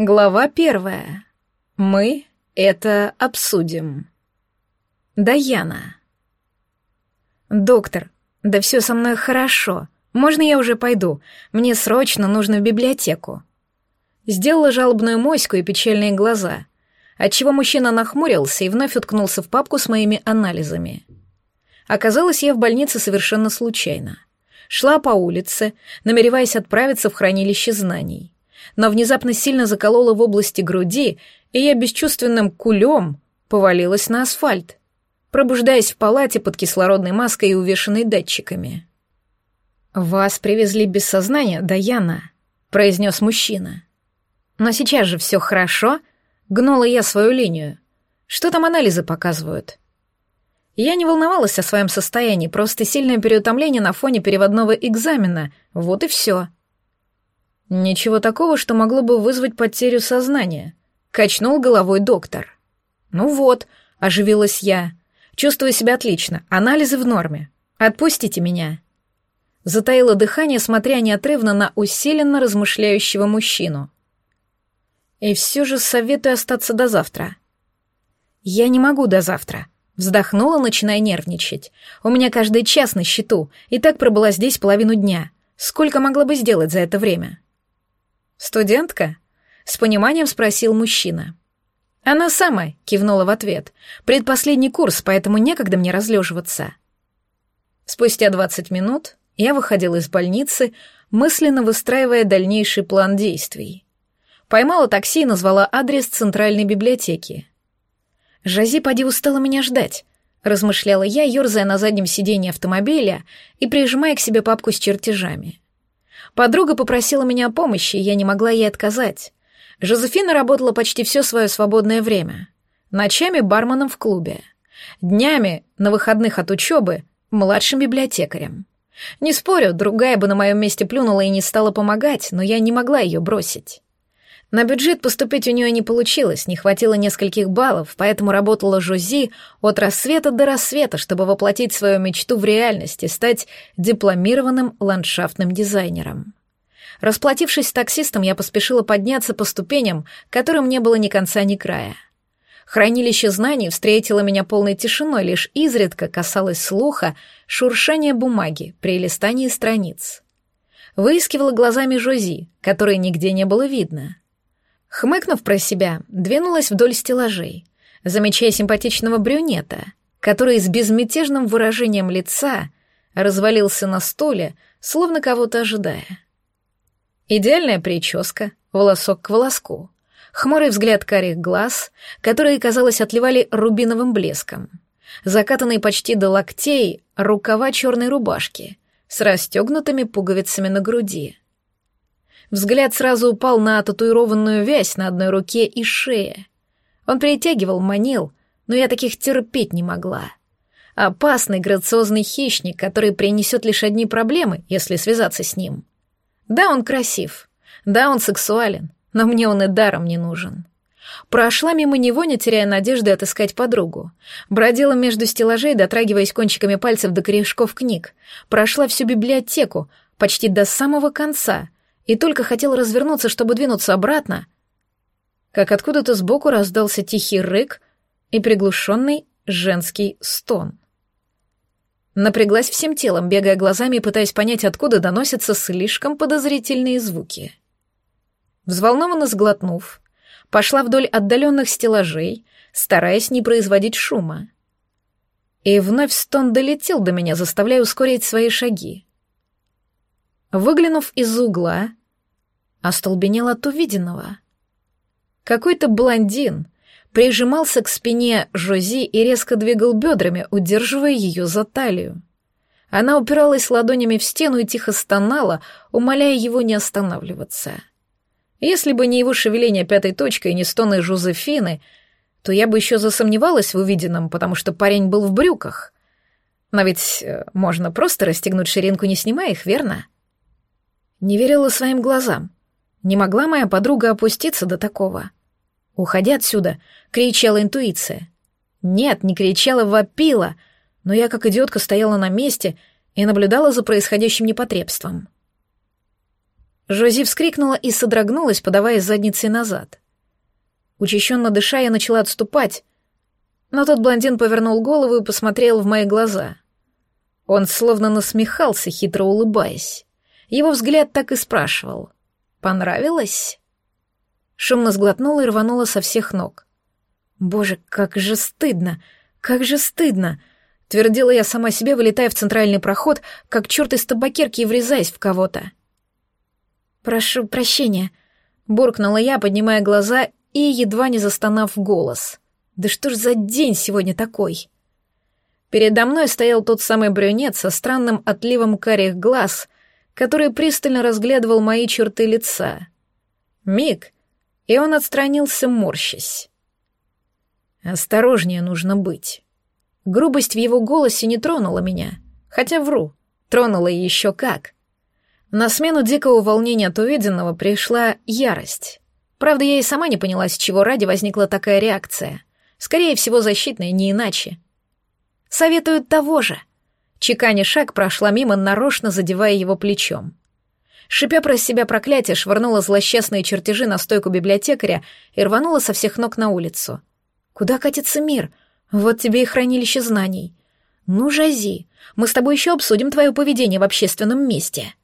Глава первая. Мы это обсудим. Даяна. Доктор, да все со мной хорошо. Можно я уже пойду? Мне срочно нужно в библиотеку. Сделала жалобную моську и печальные глаза, отчего мужчина нахмурился и вновь уткнулся в папку с моими анализами. Оказалось, я в больнице совершенно случайно. Шла по улице, намереваясь отправиться в хранилище знаний но внезапно сильно заколола в области груди, и я бесчувственным кулем повалилась на асфальт, пробуждаясь в палате под кислородной маской и увешанной датчиками. «Вас привезли без сознания, Даяна», — произнес мужчина. «Но сейчас же все хорошо», — гнула я свою линию. «Что там анализы показывают?» Я не волновалась о своем состоянии, просто сильное переутомление на фоне переводного экзамена. Вот и все. Ничего такого, что могло бы вызвать потерю сознания. Качнул головой доктор. Ну вот, оживилась я. Чувствую себя отлично, анализы в норме. Отпустите меня. Затаила дыхание, смотря неотрывно на усиленно размышляющего мужчину. И все же советую остаться до завтра. Я не могу до завтра. Вздохнула, начиная нервничать. У меня каждый час на счету, и так пробыла здесь половину дня. Сколько могла бы сделать за это время? «Студентка?» — с пониманием спросил мужчина. «Она самая», — кивнула в ответ. «Предпоследний курс, поэтому некогда мне разлеживаться». Спустя двадцать минут я выходила из больницы, мысленно выстраивая дальнейший план действий. Поймала такси и назвала адрес центральной библиотеки. «Жази, поди, устала меня ждать», — размышляла я, ерзая на заднем сиденье автомобиля и прижимая к себе папку с чертежами. Подруга попросила меня о помощи, и я не могла ей отказать. Жозефина работала почти все свое свободное время. Ночами барменом в клубе. Днями, на выходных от учебы, младшим библиотекарем. Не спорю, другая бы на моем месте плюнула и не стала помогать, но я не могла ее бросить. На бюджет поступить у нее не получилось, не хватило нескольких баллов, поэтому работала Жози от рассвета до рассвета, чтобы воплотить свою мечту в реальность и стать дипломированным ландшафтным дизайнером. Расплатившись с таксистом, я поспешила подняться по ступеням, которым не было ни конца, ни края. Хранилище знаний встретило меня полной тишиной, лишь изредка касалось слуха шуршания бумаги при листании страниц. Выискивала глазами Жози, которой нигде не было видно — Хмыкнув про себя, двинулась вдоль стеллажей, замечая симпатичного брюнета, который с безмятежным выражением лица развалился на стуле, словно кого-то ожидая. Идеальная прическа, волосок к волоску, хмурый взгляд карих глаз, которые, казалось, отливали рубиновым блеском, закатанные почти до локтей рукава черной рубашки с расстегнутыми пуговицами на груди — Взгляд сразу упал на татуированную вязь на одной руке и шее. Он притягивал, манил, но я таких терпеть не могла. Опасный, грациозный хищник, который принесет лишь одни проблемы, если связаться с ним. Да, он красив. Да, он сексуален, но мне он и даром не нужен. Прошла мимо него, не теряя надежды отыскать подругу. Бродила между стеллажей, дотрагиваясь кончиками пальцев до корешков книг. Прошла всю библиотеку, почти до самого конца, и только хотел развернуться, чтобы двинуться обратно, как откуда-то сбоку раздался тихий рык и приглушенный женский стон. Напряглась всем телом, бегая глазами и пытаясь понять, откуда доносятся слишком подозрительные звуки. Взволнованно сглотнув, пошла вдоль отдаленных стеллажей, стараясь не производить шума. И вновь стон долетел до меня, заставляя ускорить свои шаги. Выглянув из угла, остолбенел от увиденного. Какой-то блондин прижимался к спине Жози и резко двигал бедрами, удерживая ее за талию. Она упиралась ладонями в стену и тихо стонала, умоляя его не останавливаться. Если бы не его шевеление пятой точкой и не стоны Жозефины, то я бы еще засомневалась в увиденном, потому что парень был в брюках. Но ведь э, можно просто расстегнуть ширинку, не снимая их, верно? Не верила своим глазам. Не могла моя подруга опуститься до такого. «Уходи отсюда!» — кричала интуиция. Нет, не кричала, вопила, но я как идиотка стояла на месте и наблюдала за происходящим непотребством. Жози вскрикнула и содрогнулась, подавая задницей назад. Учащенно дыша, я начала отступать, но тот блондин повернул голову и посмотрел в мои глаза. Он словно насмехался, хитро улыбаясь. Его взгляд так и спрашивал. «Понравилось?» Шумно сглотнула и рванула со всех ног. «Боже, как же стыдно! Как же стыдно!» Твердила я сама себе, вылетая в центральный проход, как черт из табакерки и врезаясь в кого-то. «Прошу прощения», — буркнула я, поднимая глаза и едва не застонав голос. «Да что ж за день сегодня такой?» Передо мной стоял тот самый брюнет со странным отливом карих глаз, который пристально разглядывал мои черты лица. Миг, и он отстранился, морщась. «Осторожнее нужно быть». Грубость в его голосе не тронула меня, хотя вру, тронула и еще как. На смену дикого волнения от увиденного пришла ярость. Правда, я и сама не поняла, с чего ради возникла такая реакция. Скорее всего, защитная, не иначе. Советуют того же. Чеканя шаг прошла мимо, нарочно задевая его плечом. Шипя про себя проклятие, швырнула злосчастные чертежи на стойку библиотекаря и рванула со всех ног на улицу. Куда катится мир? Вот тебе и хранилище знаний. Ну, Жази, мы с тобой еще обсудим твое поведение в общественном месте.